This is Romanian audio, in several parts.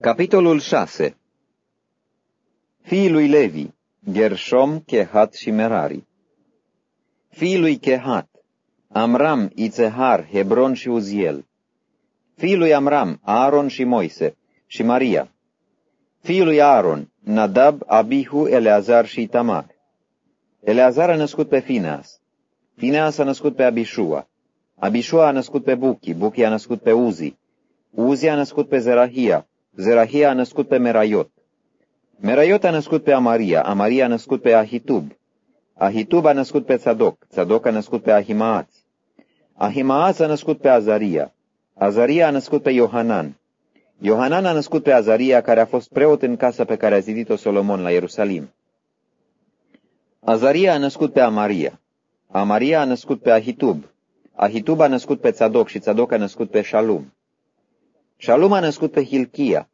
Capitolul 6 Fiii lui Levi, Gershom, Chehat și Merari. Fiii lui Chehat, Amram, Itzehar, Hebron și Uziel. Fiii lui Amram, Aaron și Moise și Maria. Fiii lui Aaron, Nadab, Abihu, Eleazar și Tamar Eleazar a născut pe Fineas. Fineas a născut pe Abishua. Abishua a născut pe Buchi, Buchi a născut pe Uzi. Uzi a născut pe Zerahia Zerahia a născut pe Meraiot. Meraiot a născut pe Amaria, Amaria a născut pe Ahitub. Ahitub a născut pe Tzadok, Tzadok a născut pe Ahimaaț. Ahimaaț a născut pe Azaria. Azaria a născut pe Iohanan. Iohanan a născut pe Azaria, care a fost preot în casa pe care a zidit-o Solomon la Ierusalim. Azaria a născut pe Amaria. Amaria a născut pe Ahitub. Ahitub a născut pe Tzadok și Tzadok a născut pe Shalum. Shalum a născut pe Hilchia,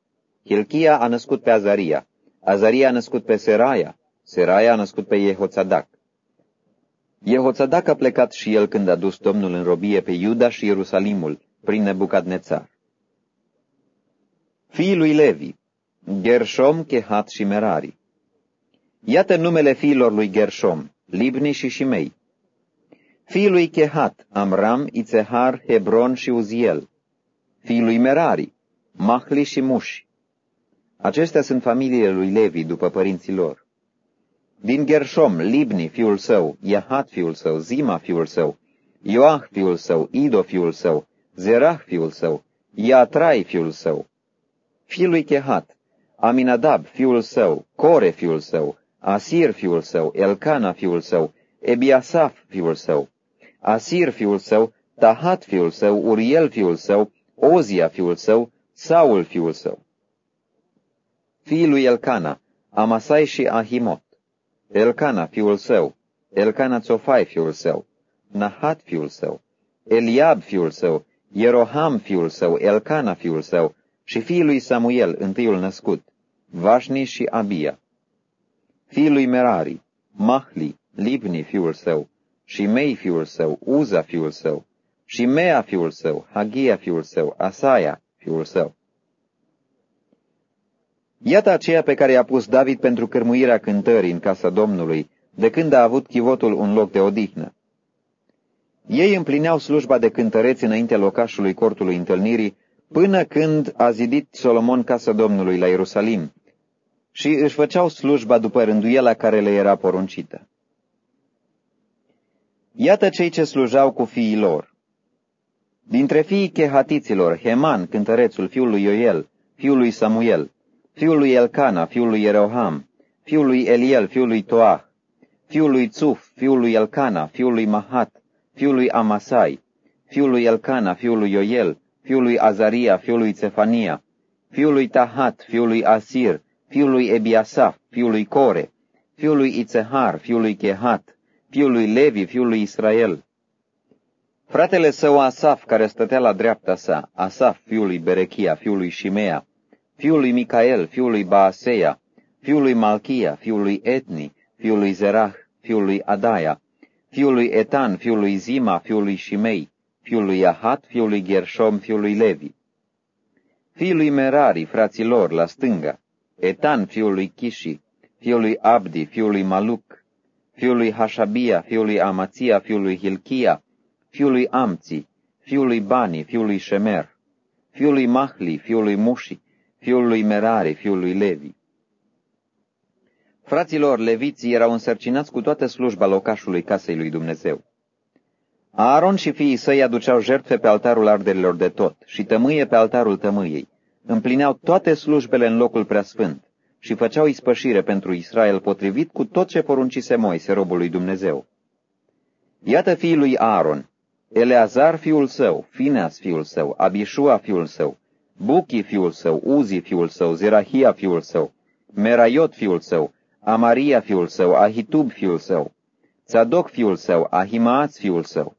Hilchia a născut pe Azaria, Azaria a născut pe Seraia, Seraia a născut pe Jehoțadac. Jehoțadac a plecat și el când a dus Domnul în robie pe Iuda și Ierusalimul, prin Nebucadnețar. Fiii lui Levi, Gershom, Chehat și Merari. Iată numele fiilor lui Gershom, Libni și Shimei. Fiii lui Chehat, Amram, Itzehar, Hebron și Uziel fiul lui Merari, Mahli și Muși. Acestea sunt familiile lui Levi după părinții lor. Din Gershom, Libni, fiul său, Iahat, fiul său, Zima, fiul său, Ioah, fiul său, Ido, fiul său, Zerah, fiul său, Iatrai, fiul său, fiul lui Chehat, Aminadab, fiul său, Core, fiul său, Asir, fiul său, Elcana, fiul său, Ebiasaf, fiul său, Asir, fiul său, Tahat, fiul său, Uriel, fiul său, Ozia fiul său, Saul fiul său. Fiii lui Elcana, Amasai și Ahimot. Elcana fiul său, Elcana Tsofai fiul său, Nahat fiul său, Eliab fiul său, Ieroham fiul său, Elcana fiul său și fiul lui Samuel, întâiul născut, Vașni și Abia. Fiul lui Merari, Mahli, Libni fiul său, și Mei fiul său, Uza fiul său, și Mea fiul său, Hagia fiul său, Asaia fiul său. Iată aceea pe care i-a pus David pentru cârmuirea cântării în casa Domnului, de când a avut chivotul un loc de odihnă. Ei împlineau slujba de cântăreți înainte locașului cortului întâlnirii, până când a zidit Solomon casa Domnului la Ierusalim, și își făceau slujba după rânduiela care le era poruncită. Iată cei ce slujau cu fiii lor. Dintre fiii chehatiților, Heman, cântărețul, fiul lui Ioel, fiul lui Samuel, fiul lui Elcana, fiul lui Eroham, fiul lui Eliel, fiul lui Toah, fiul lui Tsuf, fiul lui Elcana, fiul lui Mahat, fiul lui Amasai, fiul lui Elcana, fiul lui Ioel, fiul lui Azaria, fiul lui Cefania, fiul lui Tahat, fiul lui Asir, fiul lui Ebiasaf, fiul lui Core, fiul lui Itzehar, fiul lui Chehat, fiul lui Levi, fiul lui Israel, Fratele său Asaf, care stătea la dreapta sa, Asaf, fiul lui Berechia, fiul lui Shimea, fiul lui Micael, fiul lui Baaseia, fiul lui Malchia, fiul lui Etni, fiul lui Zerah, fiul lui Adaia, fiul lui Etan, fiul lui Zima, fiul lui Shimei, fiul lui Ahat, fiul lui Gershom, fiul lui Levi. Fiul lui Merari, frații lor, la stânga, Etan, fiul lui Kishi, fiul lui Abdi, fiul lui Maluc, fiul lui Hashabia, fiul lui Amația, fiul lui Hilchia, fiul lui Amți, fiul lui Bani, fiul lui Shemer, fiul lui Mahli, fiul lui Mushi, fiul lui Merari, fiul lui Levi. Fraților leviții erau însărcinați cu toată slujba locașului casei lui Dumnezeu. Aaron și fiii săi aduceau jertfe pe altarul arderilor de tot și tămâie pe altarul tămâiei. Împlineau toate slujbele în locul preasfânt și făceau ispășire pentru Israel potrivit cu tot ce poruncise Moise, robul lui Dumnezeu. Iată fiii lui Aaron, Eleazar fiul său, Fineas fiul său, Abishua fiul său, Buchi fiul său, Uzi fiul său, Zerahia fiul său, Meraiot fiul său, Amaria fiul său, Ahitub fiul său, Tzadok fiul său, Ahimaaț fiul său.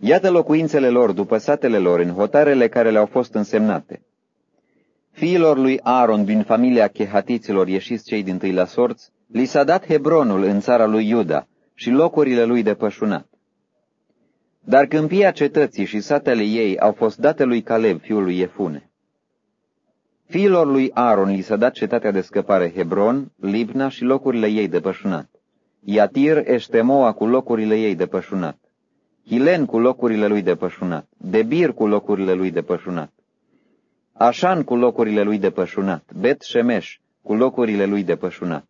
Iată locuințele lor după satele lor în hotarele care le-au fost însemnate. Fiilor lui Aaron din familia chehatiților ieșiți cei din tâi la sorți, li s-a dat Hebronul în țara lui Iuda și locurile lui de pășunat. Dar câmpia cetății și satele ei au fost date lui Caleb, fiul lui Efune. Fiilor lui Aaron li s-a dat cetatea de scăpare Hebron, Libna și locurile ei de pășunat. Iatir, Eștemoa cu locurile ei de pășunat. Hilen cu locurile lui de pășunat. Debir cu locurile lui de pășunat. Așan cu locurile lui de pășunat. Bet Shemesh cu locurile lui de pășunat.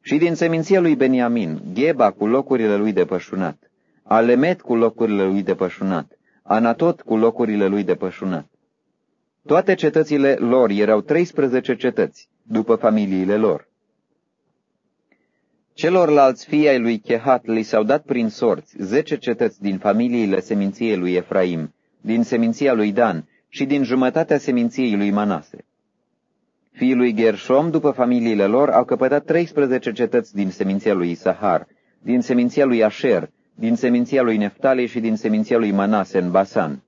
Și din seminția lui Beniamin, Geba cu locurile lui de pășunat. Alemet cu locurile lui de pășunat. Anatot cu locurile lui de pășunat. Toate cetățile lor erau 13 cetăți, după familiile lor. Celorlalți fii ai lui Chehat li s-au dat prin sorți zece cetăți din familiile seminției lui Efraim, din seminția lui Dan și din jumătatea seminției lui Manase. Fiii lui Gershom, după familiile lor, au căpătat 13 cetăți din seminția lui Isahar, din seminția lui Asher, din seminția lui Neftali și din seminția lui Manase în Basan.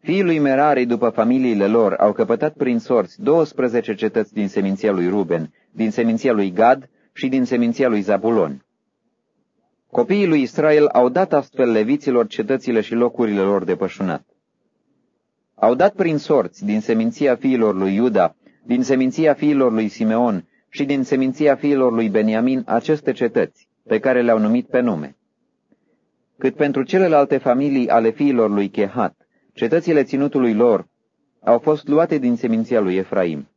Fiii lui Merari, după familiile lor, au căpătat prin sorți 12 cetăți din seminția lui Ruben, din seminția lui Gad și din seminția lui Zabulon. Copiii lui Israel au dat astfel leviților cetățile și locurile lor de pășunat. Au dat prin sorți din seminția fiilor lui Iuda, din seminția fiilor lui Simeon și din seminția fiilor lui Beniamin aceste cetăți, pe care le-au numit pe nume. Cât pentru celelalte familii ale fiilor lui Chehat, cetățile ținutului lor au fost luate din seminția lui Efraim.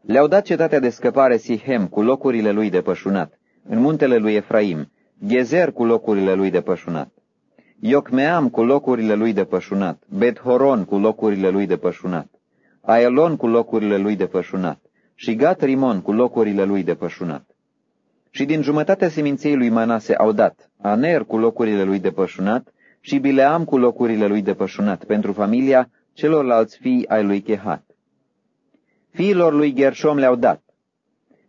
Le-au dat cetatea de scăpare Sihem cu locurile lui de pășunat, în muntele lui Efraim, Gezer cu locurile lui de pășunat, Iocmeam cu locurile lui de pășunat, Bet-Horon cu locurile lui de pășunat, Aelon cu locurile lui de pășunat și Gat-Rimon cu locurile lui de pășunat. Și din jumătatea seminției lui Manase au dat Aner cu locurile lui de pășunat și Bileam cu locurile lui de pășunat pentru familia celorlalți fii ai lui Chehat. Fiilor lui Gershom le-au dat.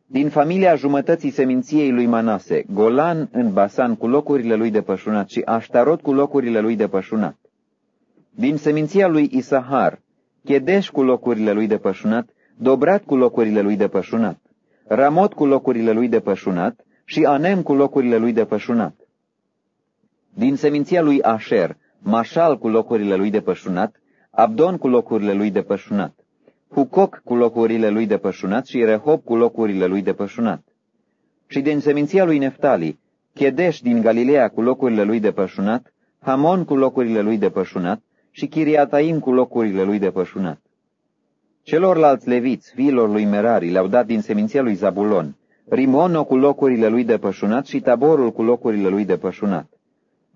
Din familia jumătății seminției lui Manase, Golan în Basan cu locurile lui de pășunat și Aștarot cu locurile lui de pășunat. Din seminția lui Isahar, Chedeș cu locurile lui de pășunat, Dobrat cu locurile lui de pășunat, Ramot cu locurile lui de pășunat și Anem cu locurile lui de pășunat. Din seminția lui Asher, Mașal cu locurile lui de pășunat, Abdon cu locurile lui de pășunat, Hucoc cu locurile lui de pășunat și Rehob cu locurile lui de pășunat. Și din seminția lui Neftali, Chedeș din Galileea cu locurile lui de pășunat, Hamon cu locurile lui de pășunat și Chiriataim cu locurile lui de pășunat. Celorlalți leviți, fiilor lui Merari, le-au dat din seminția lui Zabulon, Rimono cu locurile lui de pășunat și Taborul cu locurile lui de pășunat.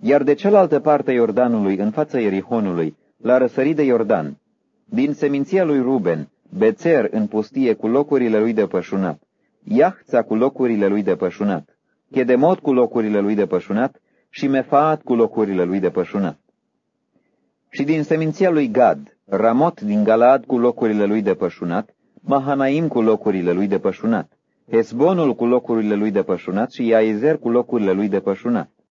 Iar de cealaltă parte Iordanului, în fața Ierihonului, la răsărit de Iordan, din seminția lui Ruben, Bețer în pustie cu locurile lui de pășunat, Iahța cu locurile lui de pășunat, Chedemot cu locurile lui de pășunat și Mefaat cu locurile lui de pășunat. Și din seminția lui Gad, Ramot din Galaad cu locurile lui de pășunat, Mahanaim cu locurile lui de pășunat, Hesbonul cu locurile lui de pășunat și Iaizer cu locurile lui de pășunat.